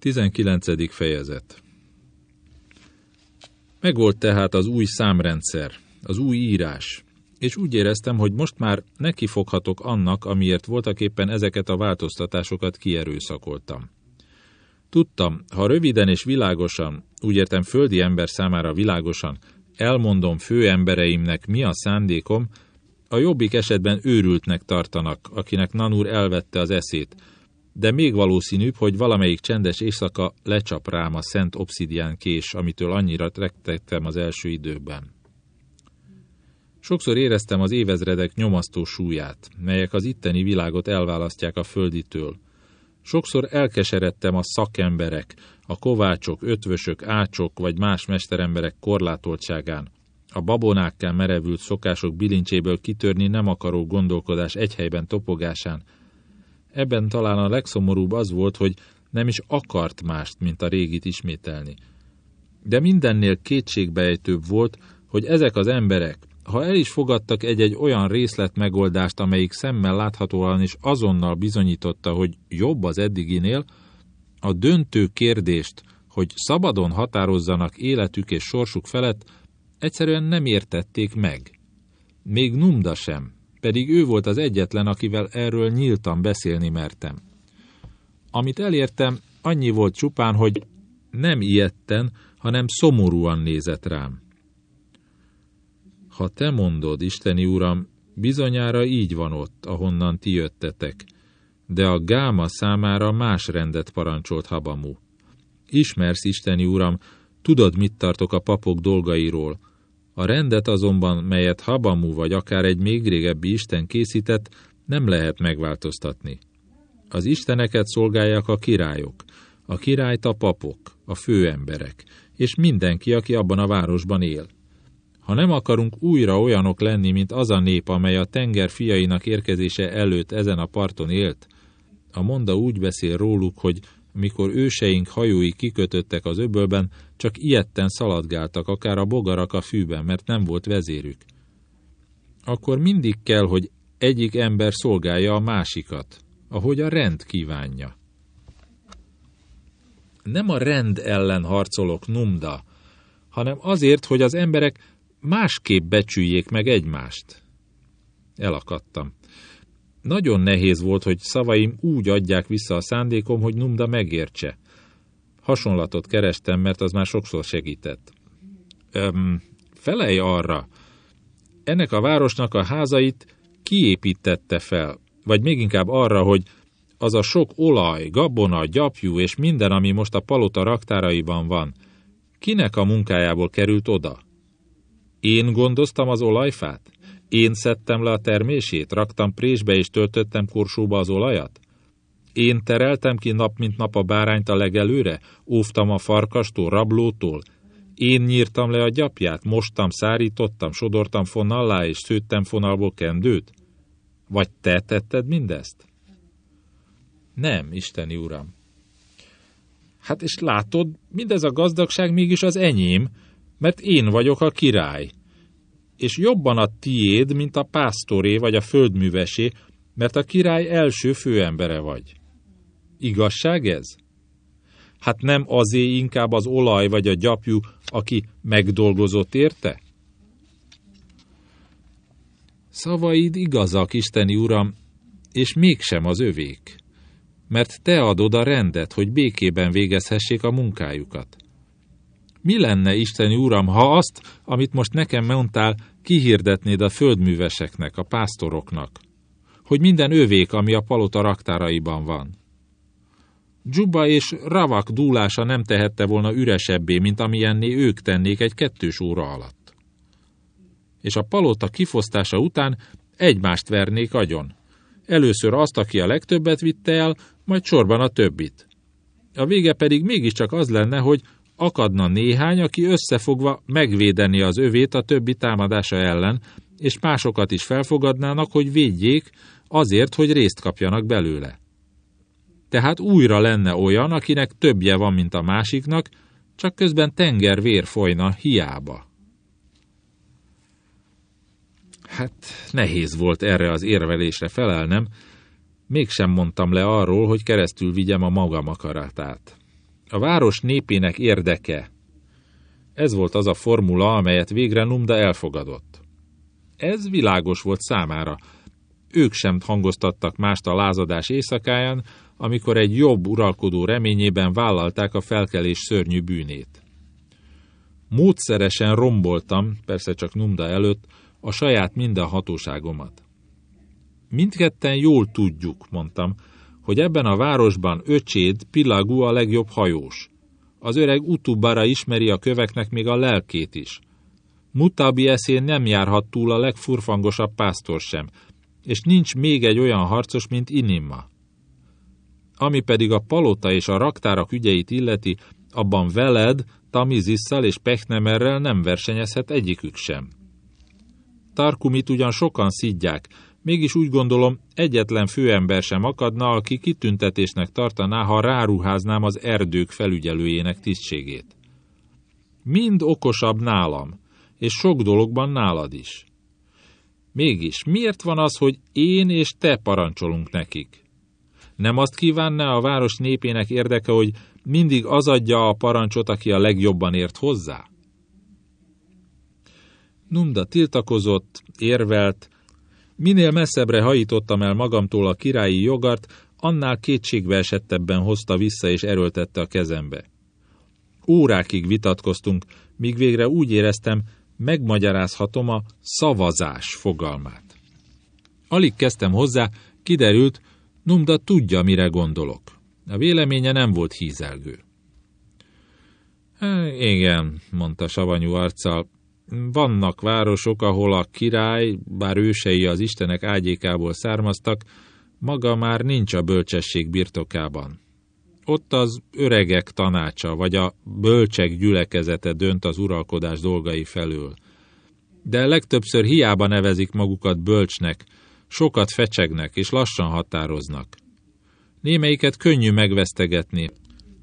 19. fejezet Megvolt tehát az új számrendszer, az új írás, és úgy éreztem, hogy most már nekifoghatok annak, amiért voltaképpen ezeket a változtatásokat kierőszakoltam. Tudtam, ha röviden és világosan, úgy értem földi ember számára világosan, elmondom fő embereimnek, mi a szándékom, a jobbik esetben őrültnek tartanak, akinek Nanúr elvette az eszét, de még valószínűbb, hogy valamelyik csendes éjszaka lecsap rám a szent obszidián kés, amitől annyira trektettem az első időben. Sokszor éreztem az évezredek nyomasztó súlyát, melyek az itteni világot elválasztják a földitől. Sokszor elkeseredtem a szakemberek, a kovácsok, ötvösök, ácsok vagy más mesteremberek korlátoltságán, a babonákkel merevült szokások bilincséből kitörni nem akaró gondolkodás egy helyben topogásán, Ebben talán a legszomorúbb az volt, hogy nem is akart mást, mint a régit ismételni. De mindennél kétségbejtőbb volt, hogy ezek az emberek, ha el is fogadtak egy-egy olyan részlet megoldást, amelyik szemmel láthatóan is azonnal bizonyította, hogy jobb az eddiginél, a döntő kérdést, hogy szabadon határozzanak életük és sorsuk felett, egyszerűen nem értették meg. Még Numda sem, pedig ő volt az egyetlen, akivel erről nyíltan beszélni mertem. Amit elértem, annyi volt csupán, hogy nem ilyetten, hanem szomorúan nézett rám. Ha te mondod, Isteni Uram, bizonyára így van ott, ahonnan ti jöttetek, de a gáma számára más rendet parancsolt Habamu. Ismersz, Isteni Uram, tudod, mit tartok a papok dolgairól, a rendet azonban, melyet Habamu vagy akár egy még régebbi Isten készített, nem lehet megváltoztatni. Az isteneket szolgálják a királyok, a királyt a papok, a főemberek, és mindenki, aki abban a városban él. Ha nem akarunk újra olyanok lenni, mint az a nép, amely a tenger fiainak érkezése előtt ezen a parton élt, a monda úgy beszél róluk, hogy mikor őseink hajói kikötöttek az öbölben, csak ilyetten szaladgáltak, akár a bogarak a fűben, mert nem volt vezérük. Akkor mindig kell, hogy egyik ember szolgálja a másikat, ahogy a rend kívánja. Nem a rend ellen harcolok, numda, hanem azért, hogy az emberek másképp becsüljék meg egymást. Elakadtam. Nagyon nehéz volt, hogy szavaim úgy adják vissza a szándékom, hogy Numda megértse. Hasonlatot kerestem, mert az már sokszor segített. Öm, felej arra, ennek a városnak a házait kiépítette fel, vagy még inkább arra, hogy az a sok olaj, gabona, gyapjú és minden, ami most a palota raktáraiban van, kinek a munkájából került oda? Én gondoztam az olajfát? Én szedtem le a termését, raktam présbe és töltöttem korsóba az olajat? Én tereltem ki nap mint nap a bárányt a legelőre, óvtam a farkastól, rablótól, én nyírtam le a gyapját, mostam, szárítottam, sodortam fonallá és szőttem fonalból kendőt? Vagy te tetted mindezt? Nem, Isteni Uram. Hát és látod, mindez a gazdagság mégis az enyém, mert én vagyok a király és jobban a tiéd, mint a pásztoré vagy a földművesé, mert a király első főembere vagy. Igazság ez? Hát nem azé inkább az olaj vagy a gyapjú, aki megdolgozott érte? Szavaid igazak, Isteni Uram, és mégsem az övék, mert te adod a rendet, hogy békében végezhessék a munkájukat. Mi lenne, Isteni Uram, ha azt, amit most nekem mondtál, kihirdetnéd a földműveseknek, a pásztoroknak, hogy minden övék, ami a palota raktáraiban van. Dzsuba és Ravak dúlása nem tehette volna üresebbé, mint amilyenné ők tennék egy kettős óra alatt. És a palota kifosztása után egymást vernék agyon. Először azt, aki a legtöbbet vitte el, majd sorban a többit. A vége pedig mégiscsak az lenne, hogy akadna néhány, aki összefogva megvédeni az övét a többi támadása ellen, és másokat is felfogadnának, hogy védjék, azért, hogy részt kapjanak belőle. Tehát újra lenne olyan, akinek többje van, mint a másiknak, csak közben tenger vér folyna hiába. Hát nehéz volt erre az érvelésre felelnem, mégsem mondtam le arról, hogy keresztül vigyem a magam akaratát. A város népének érdeke. Ez volt az a formula, amelyet végre Numda elfogadott. Ez világos volt számára. Ők sem hangoztattak mást a lázadás éjszakáján, amikor egy jobb uralkodó reményében vállalták a felkelés szörnyű bűnét. Módszeresen romboltam, persze csak Numda előtt, a saját minden hatóságomat. Mindketten jól tudjuk, mondtam, hogy ebben a városban öcséd Pilagú a legjobb hajós. Az öreg Utubara ismeri a köveknek még a lelkét is. Mutabi eszén nem járhat túl a legfurfangosabb pásztor sem, és nincs még egy olyan harcos, mint Inimma. Ami pedig a palota és a raktárak ügyeit illeti, abban veled, Tamizisszal és Pechnemerrel nem versenyezhet egyikük sem. Tarkumit ugyan sokan szidják, mégis úgy gondolom, egyetlen főember sem akadna, aki kitüntetésnek tartaná, ha ráruháznám az erdők felügyelőjének tisztségét. Mind okosabb nálam, és sok dologban nálad is. Mégis, miért van az, hogy én és te parancsolunk nekik? Nem azt kívánná a város népének érdeke, hogy mindig az adja a parancsot, aki a legjobban ért hozzá? Numda tiltakozott, érvelt, minél messzebbre hajítottam el magamtól a királyi jogart, annál kétségbe esettebben hozta vissza és erőltette a kezembe. Órákig vitatkoztunk, míg végre úgy éreztem, megmagyarázhatom a szavazás fogalmát. Alig kezdtem hozzá, kiderült, Numda tudja, mire gondolok. A véleménye nem volt hízelgő. Igen, mondta savanyú arccal, vannak városok, ahol a király, bár ősei az istenek ágyékából származtak, maga már nincs a bölcsesség birtokában. Ott az öregek tanácsa, vagy a bölcsek gyülekezete dönt az uralkodás dolgai felől. De legtöbbször hiába nevezik magukat bölcsnek, sokat fecsegnek és lassan határoznak. Némelyiket könnyű megvesztegetni,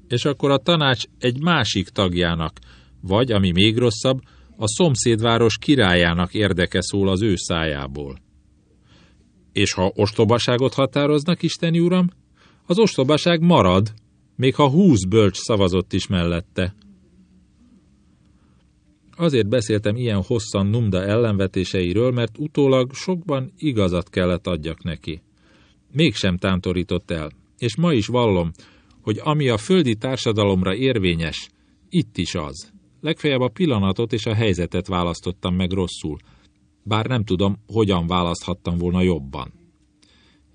és akkor a tanács egy másik tagjának, vagy, ami még rosszabb, a szomszédváros királyának érdeke szól az ő szájából. És ha ostobaságot határoznak, Isteni Uram, az ostobaság marad, még ha húsz bölcs szavazott is mellette. Azért beszéltem ilyen hosszan Numda ellenvetéseiről, mert utólag sokban igazat kellett adjak neki. Mégsem tántorított el, és ma is vallom, hogy ami a földi társadalomra érvényes, itt is az. Legfeljebb a pillanatot és a helyzetet választottam meg rosszul, bár nem tudom, hogyan választhattam volna jobban.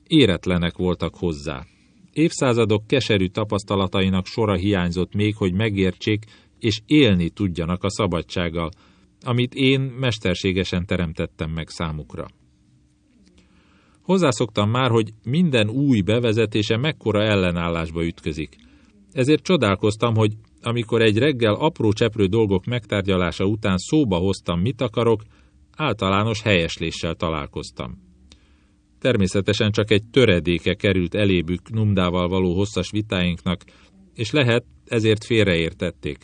Éretlenek voltak hozzá. Évszázadok keserű tapasztalatainak sora hiányzott még, hogy megértsék és élni tudjanak a szabadsággal, amit én mesterségesen teremtettem meg számukra. Hozzászoktam már, hogy minden új bevezetése mekkora ellenállásba ütközik. Ezért csodálkoztam, hogy amikor egy reggel apró cseprő dolgok megtárgyalása után szóba hoztam, mit akarok, általános helyesléssel találkoztam. Természetesen csak egy töredéke került elébük Numdával való hosszas vitáinknak, és lehet, ezért félreértették.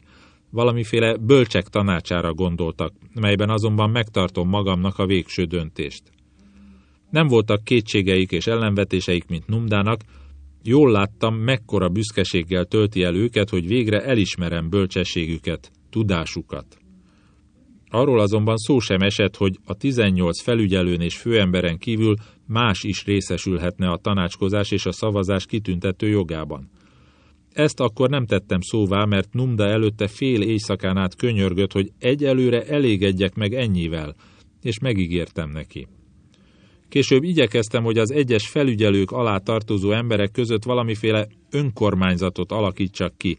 Valamiféle bölcsek tanácsára gondoltak, melyben azonban megtartom magamnak a végső döntést. Nem voltak kétségeik és ellenvetéseik, mint Numdának, Jól láttam, mekkora büszkeséggel tölti el őket, hogy végre elismerem bölcsességüket, tudásukat. Arról azonban szó sem esett, hogy a 18 felügyelőn és főemberen kívül más is részesülhetne a tanácskozás és a szavazás kitüntető jogában. Ezt akkor nem tettem szóvá, mert Numda előtte fél éjszakán át könyörgött, hogy egyelőre elégedjek meg ennyivel, és megígértem neki. Később igyekeztem, hogy az egyes felügyelők alá tartozó emberek között valamiféle önkormányzatot alakítsak ki.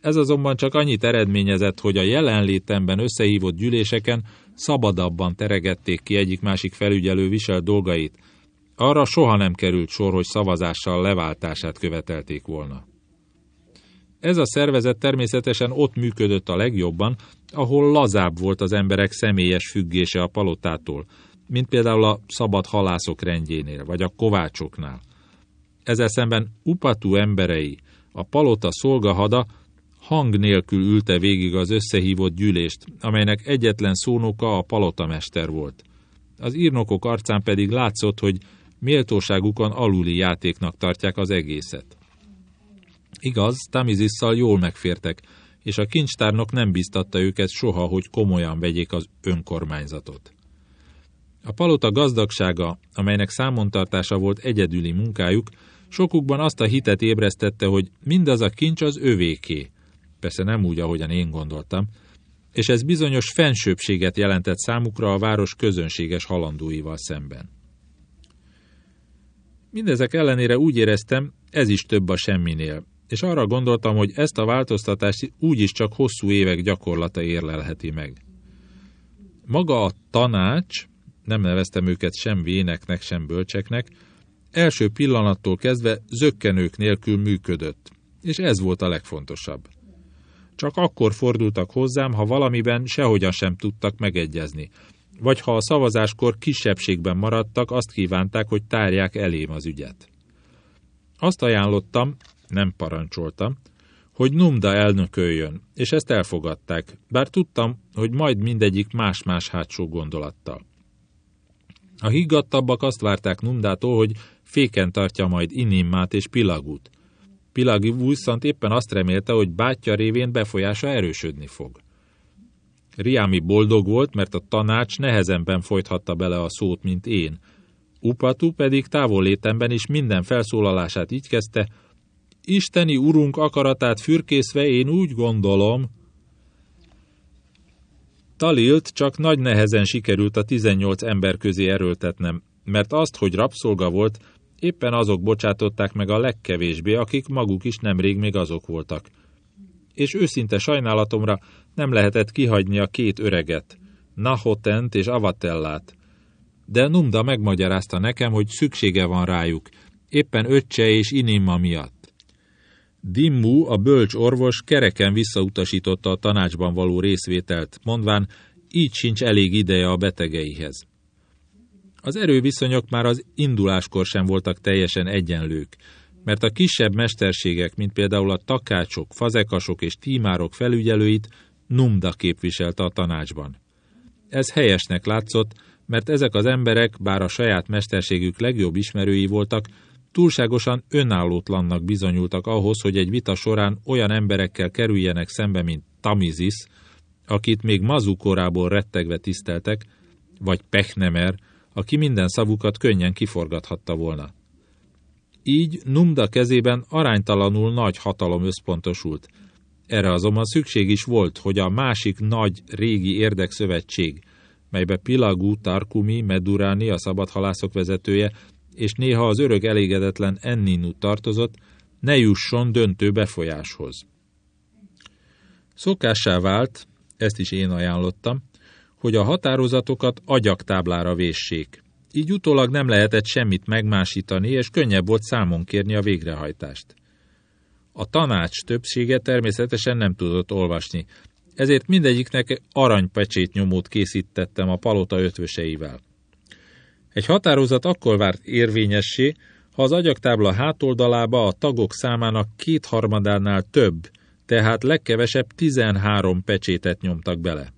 Ez azonban csak annyit eredményezett, hogy a jelenlétemben összehívott gyűléseken szabadabban teregették ki egyik-másik felügyelő visel dolgait. Arra soha nem került sor, hogy szavazással leváltását követelték volna. Ez a szervezet természetesen ott működött a legjobban, ahol lazább volt az emberek személyes függése a palotától, mint például a szabad halászok rendjénél, vagy a kovácsoknál. Ezzel szemben Upatú emberei, a palota szolgahada hang nélkül ülte végig az összehívott gyűlést, amelynek egyetlen szónoka a palotamester volt. Az írnokok arcán pedig látszott, hogy méltóságukon aluli játéknak tartják az egészet. Igaz, Tamizisszal jól megfértek, és a kincstárnok nem biztatta őket soha, hogy komolyan vegyék az önkormányzatot. A palota gazdagsága, amelynek számontartása volt egyedüli munkájuk, sokukban azt a hitet ébresztette, hogy mindaz a kincs az övéké. Persze nem úgy, ahogyan én gondoltam, és ez bizonyos fensőbséget jelentett számukra a város közönséges halandóival szemben. Mindezek ellenére úgy éreztem, ez is több a semminél, és arra gondoltam, hogy ezt a változtatást úgyis csak hosszú évek gyakorlata érlelheti meg. Maga a tanács, nem neveztem őket sem véneknek, sem bölcseknek, első pillanattól kezdve zökkenők nélkül működött, és ez volt a legfontosabb. Csak akkor fordultak hozzám, ha valamiben sehogyan sem tudtak megegyezni, vagy ha a szavazáskor kisebbségben maradtak, azt kívánták, hogy tárják elém az ügyet. Azt ajánlottam, nem parancsoltam, hogy Numda elnököljön, és ezt elfogadták, bár tudtam, hogy majd mindegyik más-más hátsó gondolattal. A higgadtabbak azt várták Numdától, hogy féken tartja majd Inimmát és Pilagút. Pilagi viszont éppen azt remélte, hogy bátyja révén befolyása erősödni fog. Riámi boldog volt, mert a tanács nehezenben folythatta bele a szót, mint én. Upatu pedig távollétemben is minden felszólalását így kezdte, Isteni urunk akaratát fürkészve én úgy gondolom, Talilt csak nagy nehezen sikerült a 18 ember közé erőltetnem, mert azt, hogy rabszolga volt, éppen azok bocsátották meg a legkevésbé, akik maguk is nemrég még azok voltak. És őszinte sajnálatomra nem lehetett kihagyni a két öreget, Nahotent és Avatellát. De Numda megmagyarázta nekem, hogy szüksége van rájuk, éppen öccse és Inimma miatt. Dimmu, a bölcs orvos kereken visszautasította a tanácsban való részvételt, mondván, így sincs elég ideje a betegeihez. Az erőviszonyok már az induláskor sem voltak teljesen egyenlők, mert a kisebb mesterségek, mint például a takácsok, fazekasok és tímárok felügyelőit Numda képviselte a tanácsban. Ez helyesnek látszott, mert ezek az emberek, bár a saját mesterségük legjobb ismerői voltak, túlságosan önállótlannak bizonyultak ahhoz, hogy egy vita során olyan emberekkel kerüljenek szembe, mint Tamizis, akit még Mazu korából rettegve tiszteltek, vagy Pechnemer, aki minden szavukat könnyen kiforgathatta volna. Így Numda kezében aránytalanul nagy hatalom összpontosult. Erre azonban szükség is volt, hogy a másik nagy, régi érdekszövetség, melybe Pilagú Tarkumi Medurani, a szabadhalászok vezetője, és néha az örök elégedetlen Enninu tartozott, ne jusson döntő befolyáshoz. Szokássá vált, ezt is én ajánlottam, hogy a határozatokat agyaktáblára véssék. Így utólag nem lehetett semmit megmásítani, és könnyebb volt számon kérni a végrehajtást. A tanács többsége természetesen nem tudott olvasni, ezért mindegyiknek aranypecsét nyomót készítettem a palota ötvöseivel. Egy határozat akkor várt érvényessé, ha az agyaktábla hátoldalába a tagok számának kétharmadánál több, tehát legkevesebb 13 pecsétet nyomtak bele.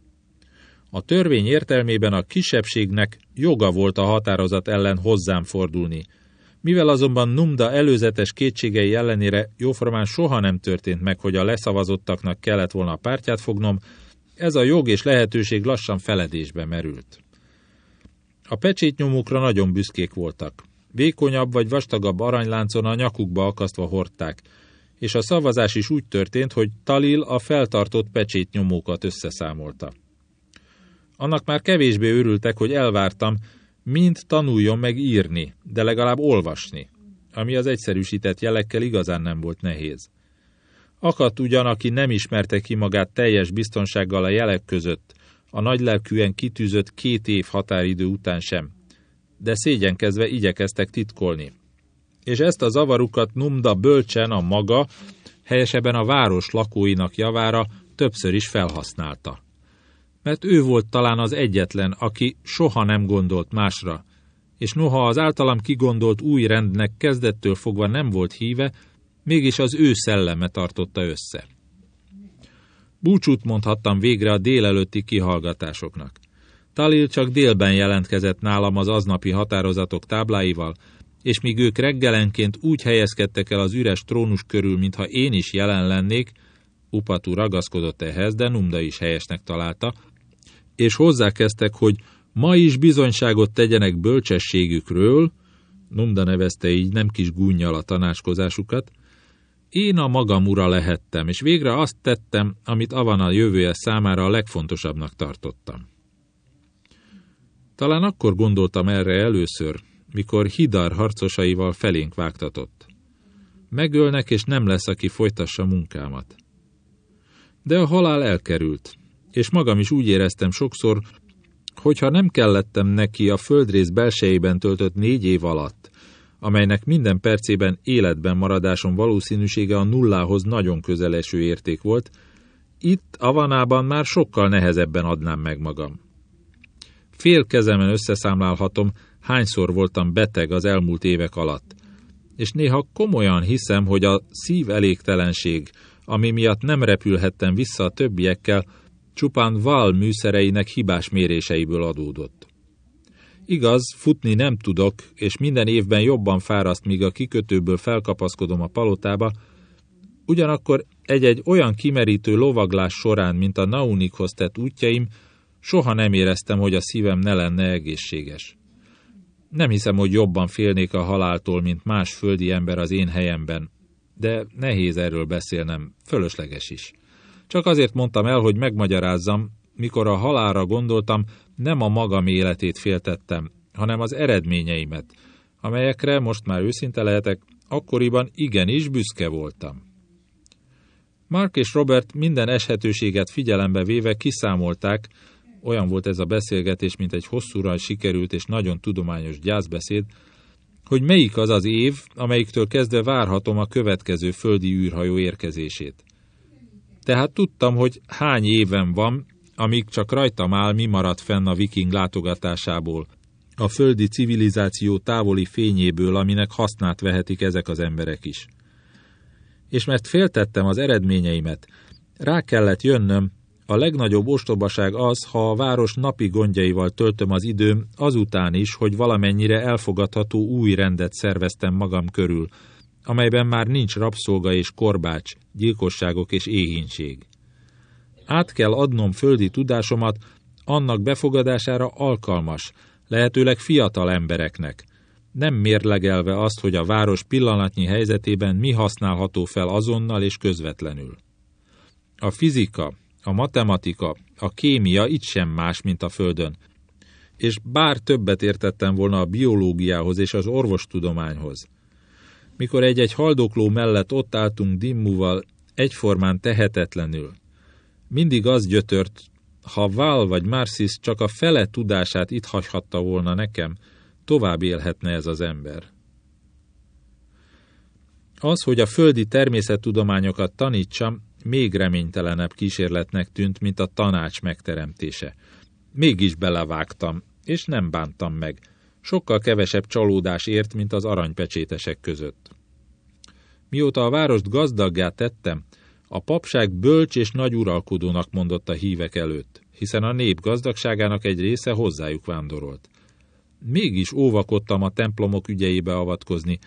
A törvény értelmében a kisebbségnek joga volt a határozat ellen hozzám fordulni. Mivel azonban Numda előzetes kétségei ellenére jóformán soha nem történt meg, hogy a leszavazottaknak kellett volna a pártját fognom, ez a jog és lehetőség lassan feledésbe merült. A pecsétnyomókra nagyon büszkék voltak. Vékonyabb vagy vastagabb aranyláncon a nyakukba akasztva hordták, és a szavazás is úgy történt, hogy Talil a feltartott pecsétnyomókat összeszámolta. Annak már kevésbé örültek, hogy elvártam, mind tanuljon meg írni, de legalább olvasni, ami az egyszerűsített jelekkel igazán nem volt nehéz. Akadt ugyan, aki nem ismerte ki magát teljes biztonsággal a jelek között, a nagylelkűen kitűzött két év határidő után sem, de szégyenkezve igyekeztek titkolni. És ezt a zavarukat Numda bölcsen a maga, helyesebben a város lakóinak javára többször is felhasználta mert ő volt talán az egyetlen, aki soha nem gondolt másra, és noha az általam kigondolt új rendnek kezdettől fogva nem volt híve, mégis az ő szelleme tartotta össze. Búcsút mondhattam végre a délelőtti kihallgatásoknak. Talil csak délben jelentkezett nálam az aznapi határozatok tábláival, és míg ők reggelenként úgy helyezkedtek el az üres trónus körül, mintha én is jelen lennék, Upatú ragaszkodott ehhez, de Numda is helyesnek találta, és hozzákezdtek, hogy ma is bizonyságot tegyenek bölcsességükről, Numda nevezte így nem kis gúnyjal a tanácskozásukat, én a magam ura lehettem, és végre azt tettem, amit Avana jövője számára a legfontosabbnak tartottam. Talán akkor gondoltam erre először, mikor Hidar harcosaival felénk vágtatott. Megölnek, és nem lesz, aki folytassa munkámat. De a halál elkerült, és magam is úgy éreztem sokszor, hogyha nem kellettem neki a földrész belsejében töltött négy év alatt, amelynek minden percében életben maradásom valószínűsége a nullához nagyon közeleső érték volt, itt Avanában már sokkal nehezebben adnám meg magam. Fél kezemen összeszámlálhatom, hányszor voltam beteg az elmúlt évek alatt, és néha komolyan hiszem, hogy a szív elégtelenség, ami miatt nem repülhettem vissza a többiekkel, csupán Val műszereinek hibás méréseiből adódott. Igaz, futni nem tudok, és minden évben jobban fáraszt, míg a kikötőből felkapaszkodom a palotába, ugyanakkor egy-egy olyan kimerítő lovaglás során, mint a Naunikhoz tett útjaim, soha nem éreztem, hogy a szívem ne lenne egészséges. Nem hiszem, hogy jobban félnék a haláltól, mint más földi ember az én helyemben, de nehéz erről beszélnem, fölösleges is. Csak azért mondtam el, hogy megmagyarázzam, mikor a halálra gondoltam, nem a magam életét féltettem, hanem az eredményeimet, amelyekre most már őszinte lehetek, akkoriban igenis büszke voltam. Mark és Robert minden eshetőséget figyelembe véve kiszámolták, olyan volt ez a beszélgetés, mint egy hosszúra sikerült és nagyon tudományos gyászbeszéd, hogy melyik az az év, amelyiktől kezdve várhatom a következő földi űrhajó érkezését. Tehát tudtam, hogy hány éven van, amíg csak rajtam áll, mi maradt fenn a viking látogatásából, a földi civilizáció távoli fényéből, aminek hasznát vehetik ezek az emberek is. És mert féltettem az eredményeimet, rá kellett jönnöm, a legnagyobb ostobaság az, ha a város napi gondjaival töltöm az időm, azután is, hogy valamennyire elfogadható új rendet szerveztem magam körül, amelyben már nincs rabszolga és korbács, gyilkosságok és éhínség. Át kell adnom földi tudásomat annak befogadására alkalmas, lehetőleg fiatal embereknek, nem mérlegelve azt, hogy a város pillanatnyi helyzetében mi használható fel azonnal és közvetlenül. A fizika, a matematika, a kémia itt sem más, mint a Földön, és bár többet értettem volna a biológiához és az orvostudományhoz. Mikor egy-egy haldokló mellett ott álltunk Dimmúval, egyformán tehetetlenül, mindig az gyötört, ha Val vagy Marcis csak a fele tudását itt hagyhatta volna nekem, tovább élhetne ez az ember. Az, hogy a földi természettudományokat tanítsam, még reménytelenebb kísérletnek tűnt, mint a tanács megteremtése. Mégis belevágtam, és nem bántam meg. Sokkal kevesebb csalódás ért, mint az aranypecsétesek között. Mióta a várost gazdaggá tettem, a papság bölcs és nagy uralkodónak mondott a hívek előtt, hiszen a nép gazdagságának egy része hozzájuk vándorolt. Mégis óvakodtam a templomok ügyeibe avatkozni,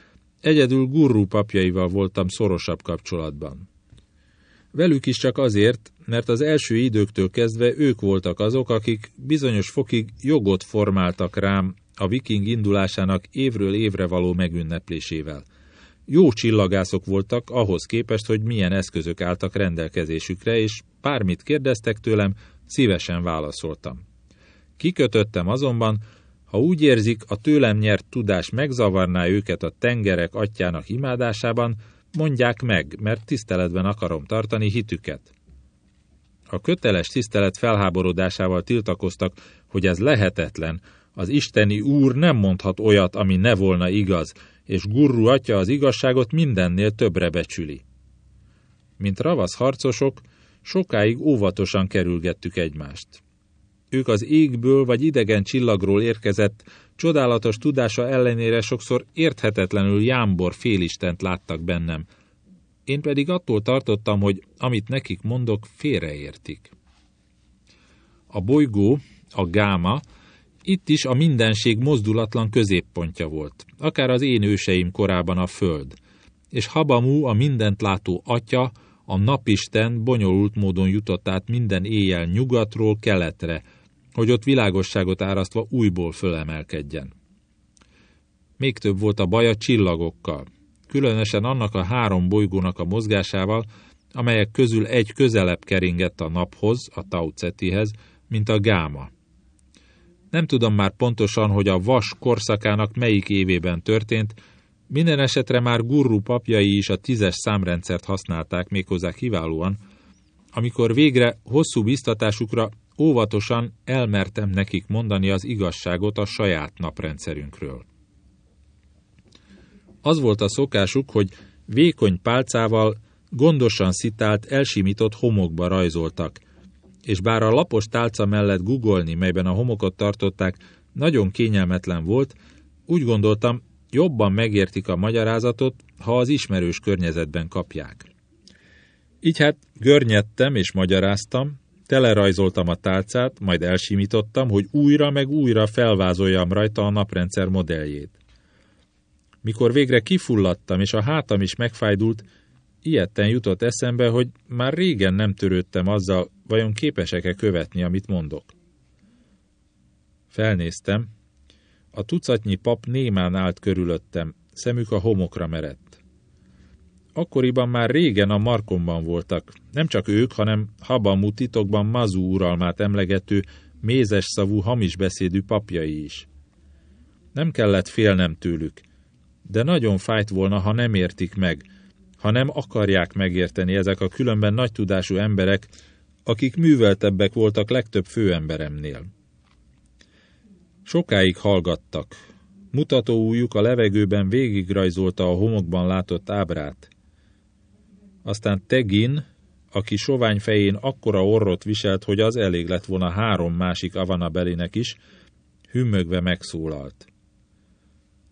egyedül gurú papjaival voltam szorosabb kapcsolatban. Velük is csak azért, mert az első időktől kezdve ők voltak azok, akik bizonyos fokig jogot formáltak rám a viking indulásának évről évre való megünneplésével. Jó csillagászok voltak ahhoz képest, hogy milyen eszközök álltak rendelkezésükre, és bármit kérdeztek tőlem, szívesen válaszoltam. Kikötöttem azonban, ha úgy érzik, a tőlem nyert tudás megzavarná őket a tengerek atyának imádásában, Mondják meg, mert tiszteletben akarom tartani hitüket. A köteles tisztelet felháborodásával tiltakoztak, hogy ez lehetetlen, az isteni úr nem mondhat olyat, ami ne volna igaz, és Gurru atya az igazságot mindennél többre becsüli. Mint ravasz harcosok, sokáig óvatosan kerülgettük egymást. Ők az égből vagy idegen csillagról érkezett, csodálatos tudása ellenére sokszor érthetetlenül jámbor félistent láttak bennem. Én pedig attól tartottam, hogy amit nekik mondok, félreértik. A bolygó, a gáma, itt is a mindenség mozdulatlan középpontja volt, akár az én őseim korában a föld, és Habamú a mindent látó atya, a napisten bonyolult módon jutott át minden éjjel nyugatról keletre, hogy ott világosságot árasztva újból fölemelkedjen. Még több volt a baj a csillagokkal, különösen annak a három bolygónak a mozgásával, amelyek közül egy közelebb keringett a naphoz, a Tau Cetihez, mint a gáma. Nem tudom már pontosan, hogy a vas korszakának melyik évében történt, minden esetre már Gurru papjai is a tízes számrendszert használták méghozzá kiválóan, amikor végre hosszú biztatásukra óvatosan elmertem nekik mondani az igazságot a saját naprendszerünkről. Az volt a szokásuk, hogy vékony pálcával gondosan szitált, elsimított homokba rajzoltak, és bár a lapos tálca mellett guggolni, melyben a homokot tartották, nagyon kényelmetlen volt, úgy gondoltam, jobban megértik a magyarázatot, ha az ismerős környezetben kapják. Így hát görnyedtem és magyaráztam, telerajzoltam a tálcát, majd elsimítottam, hogy újra meg újra felvázoljam rajta a naprendszer modelljét. Mikor végre kifulladtam, és a hátam is megfájdult, ilyetten jutott eszembe, hogy már régen nem törődtem azzal, vajon képesek-e követni, amit mondok. Felnéztem. A tucatnyi pap némán állt körülöttem, szemük a homokra merett. Akkoriban már régen a Markomban voltak, nem csak ők, hanem Habamú titokban Mazú uralmát emlegető, mézes szavú, hamis beszédű papjai is. Nem kellett félnem tőlük, de nagyon fájt volna, ha nem értik meg, ha nem akarják megérteni ezek a különben nagy tudású emberek, akik műveltebbek voltak legtöbb főemberemnél. Sokáig hallgattak. Mutatóújuk a levegőben végigrajzolta a homokban látott ábrát. Aztán Tegin, aki sovány fején akkora orrot viselt, hogy az elég lett volna három másik Avanabelinek is, hümmögve megszólalt.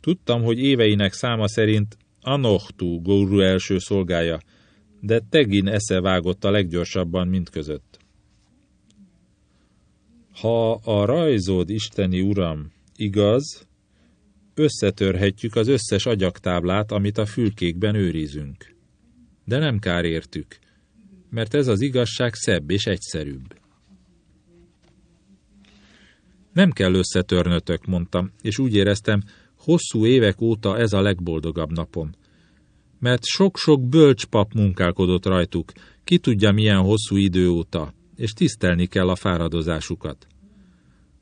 Tudtam, hogy éveinek száma szerint Anochtú Góru első szolgája, de Tegin esze vágott a leggyorsabban mindközött. Ha a rajzod, isteni uram, igaz, összetörhetjük az összes agyaktáblát, amit a fülkékben őrizünk. De nem kár értük, mert ez az igazság szebb és egyszerűbb. Nem kell összetörnötök, mondtam, és úgy éreztem, hosszú évek óta ez a legboldogabb napom. Mert sok-sok bölcspap munkálkodott rajtuk, ki tudja milyen hosszú idő óta, és tisztelni kell a fáradozásukat.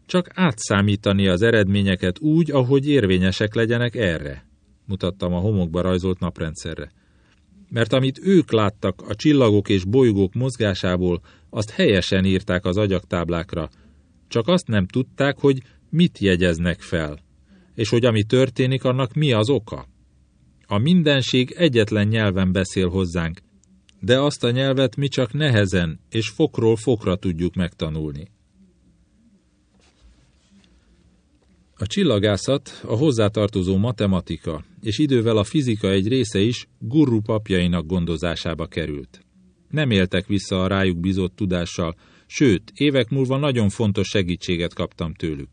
Csak átszámítani az eredményeket úgy, ahogy érvényesek legyenek erre, mutattam a homokba rajzolt naprendszerre. Mert amit ők láttak a csillagok és bolygók mozgásából, azt helyesen írták az agyaktáblákra, csak azt nem tudták, hogy mit jegyeznek fel és hogy ami történik, annak mi az oka. A mindenség egyetlen nyelven beszél hozzánk, de azt a nyelvet mi csak nehezen és fokról fokra tudjuk megtanulni. A csillagászat, a hozzátartozó matematika és idővel a fizika egy része is gurru papjainak gondozásába került. Nem éltek vissza a rájuk bizott tudással, sőt, évek múlva nagyon fontos segítséget kaptam tőlük.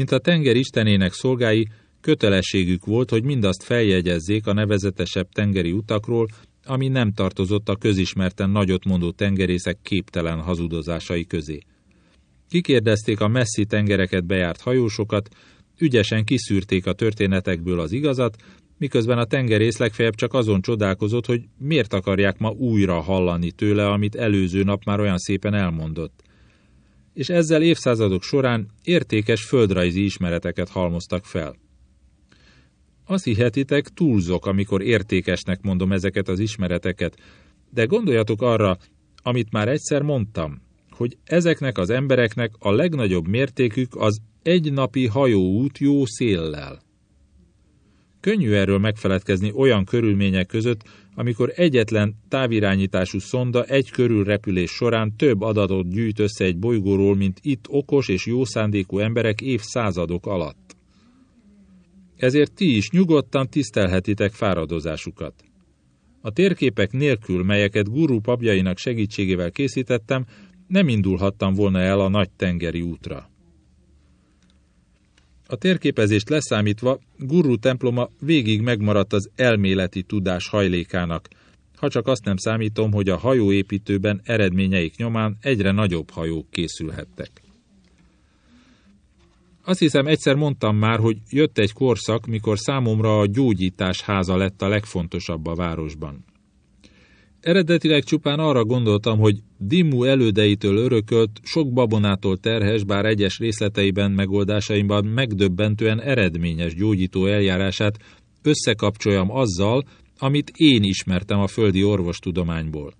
Mint a tenger istenének szolgái, kötelességük volt, hogy mindazt feljegyezzék a nevezetesebb tengeri utakról, ami nem tartozott a közismerten nagyot mondó tengerészek képtelen hazudozásai közé. Kikérdezték a messzi tengereket bejárt hajósokat, ügyesen kiszűrték a történetekből az igazat, miközben a tengerész legfeljebb csak azon csodálkozott, hogy miért akarják ma újra hallani tőle, amit előző nap már olyan szépen elmondott és ezzel évszázadok során értékes földrajzi ismereteket halmoztak fel. Azt hihetitek, túlzok, amikor értékesnek mondom ezeket az ismereteket, de gondoljatok arra, amit már egyszer mondtam, hogy ezeknek az embereknek a legnagyobb mértékük az egynapi hajóút jó széllel. Könnyű erről megfeledkezni olyan körülmények között, amikor egyetlen távirányítású szonda egy körülrepülés során több adatot gyűjt össze egy bolygóról, mint itt okos és jó szándékú emberek évszázadok alatt. Ezért ti is nyugodtan tisztelhetitek fáradozásukat. A térképek nélkül, melyeket guru papjainak segítségével készítettem, nem indulhattam volna el a nagy tengeri útra. A térképezést leszámítva, Guru temploma végig megmaradt az elméleti tudás hajlékának, ha csak azt nem számítom, hogy a hajóépítőben eredményeik nyomán egyre nagyobb hajók készülhettek. Azt hiszem egyszer mondtam már, hogy jött egy korszak, mikor számomra a gyógyítás háza lett a legfontosabb a városban. Eredetileg csupán arra gondoltam, hogy Dimmu elődeitől örökölt, sok babonától terhes, bár egyes részleteiben, megoldásaimban megdöbbentően eredményes gyógyító eljárását összekapcsoljam azzal, amit én ismertem a földi orvostudományból.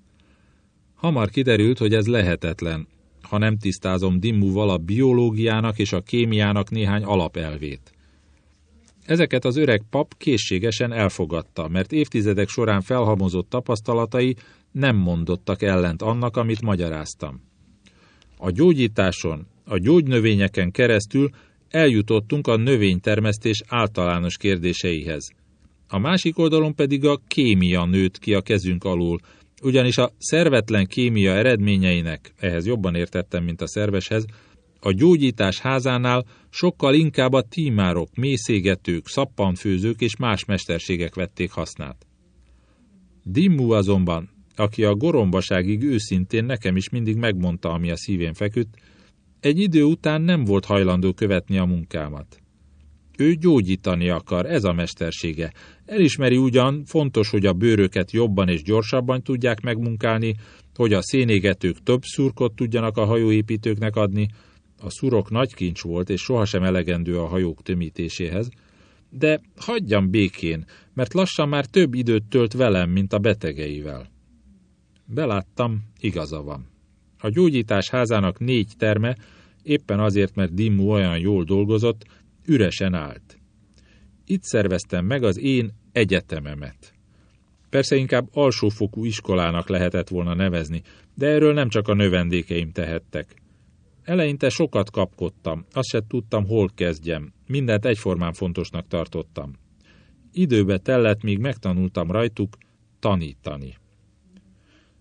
Hamar kiderült, hogy ez lehetetlen, ha nem tisztázom Dimmuval a biológiának és a kémiának néhány alapelvét. Ezeket az öreg pap készségesen elfogadta, mert évtizedek során felhamozott tapasztalatai nem mondottak ellent annak, amit magyaráztam. A gyógyításon, a gyógynövényeken keresztül eljutottunk a növénytermesztés általános kérdéseihez. A másik oldalon pedig a kémia nőtt ki a kezünk alól, ugyanis a szervetlen kémia eredményeinek, ehhez jobban értettem, mint a szerveshez, a gyógyítás házánál sokkal inkább a tímárok, mészégetők, szappanfőzők és más mesterségek vették hasznát. Dimmu azonban, aki a gorombaságig őszintén nekem is mindig megmondta, ami a szívén feküdt, egy idő után nem volt hajlandó követni a munkámat. Ő gyógyítani akar, ez a mestersége. Elismeri ugyan, fontos, hogy a bőröket jobban és gyorsabban tudják megmunkálni, hogy a szénégetők több szurkot tudjanak a hajóépítőknek adni, a szurok nagy kincs volt, és sohasem elegendő a hajók tömítéséhez, de hagyjam békén, mert lassan már több időt tölt velem, mint a betegeivel. Beláttam, igaza van. A gyógyítás házának négy terme, éppen azért, mert Dimmu olyan jól dolgozott, üresen állt. Itt szerveztem meg az én egyetememet. Persze inkább alsófokú iskolának lehetett volna nevezni, de erről nem csak a növendékeim tehettek. Eleinte sokat kapkodtam, azt se tudtam, hol kezdjem. Mindent egyformán fontosnak tartottam. Időbe tellett, míg megtanultam rajtuk tanítani.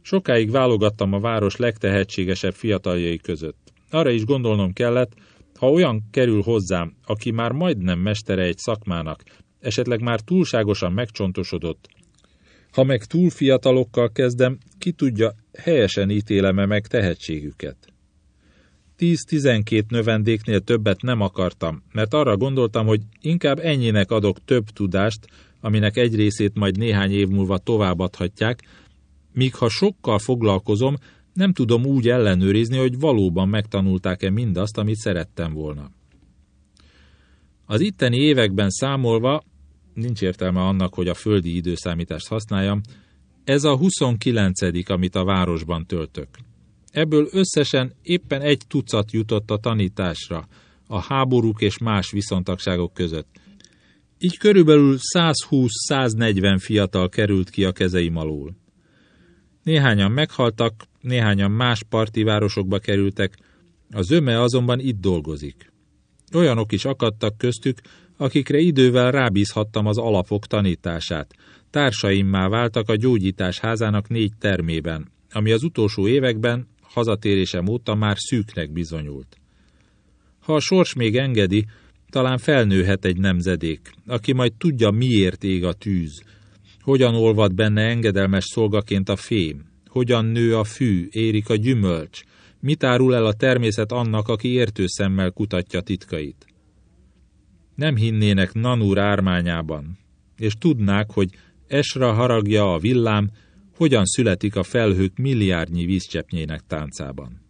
Sokáig válogattam a város legtehetségesebb fiataljai között. Arra is gondolnom kellett, ha olyan kerül hozzám, aki már majdnem mestere egy szakmának, esetleg már túlságosan megcsontosodott, ha meg túl fiatalokkal kezdem, ki tudja, helyesen ítéleme meg tehetségüket. 10-12 növendéknél többet nem akartam, mert arra gondoltam, hogy inkább ennyinek adok több tudást, aminek egy részét majd néhány év múlva továbbadhatják, míg ha sokkal foglalkozom, nem tudom úgy ellenőrizni, hogy valóban megtanulták-e mindazt, amit szerettem volna. Az itteni években számolva, nincs értelme annak, hogy a földi időszámítást használjam, ez a 29 amit a városban töltök. Ebből összesen éppen egy tucat jutott a tanításra, a háborúk és más viszontagságok között. Így körülbelül 120-140 fiatal került ki a kezeim alól. Néhányan meghaltak, néhányan más parti városokba kerültek, a zöme azonban itt dolgozik. Olyanok is akadtak köztük, akikre idővel rábízhattam az alapok tanítását. Társaimmá váltak a gyógyítás házának négy termében, ami az utolsó években, hazatérésem óta már szűknek bizonyult. Ha a sors még engedi, talán felnőhet egy nemzedék, aki majd tudja, miért ég a tűz, hogyan olvad benne engedelmes szolgaként a fém, hogyan nő a fű, érik a gyümölcs, mit árul el a természet annak, aki értő szemmel kutatja titkait. Nem hinnének Nanúr ármányában, és tudnák, hogy Esra haragja a villám, hogyan születik a felhők milliárdnyi vízcsepnyének táncában.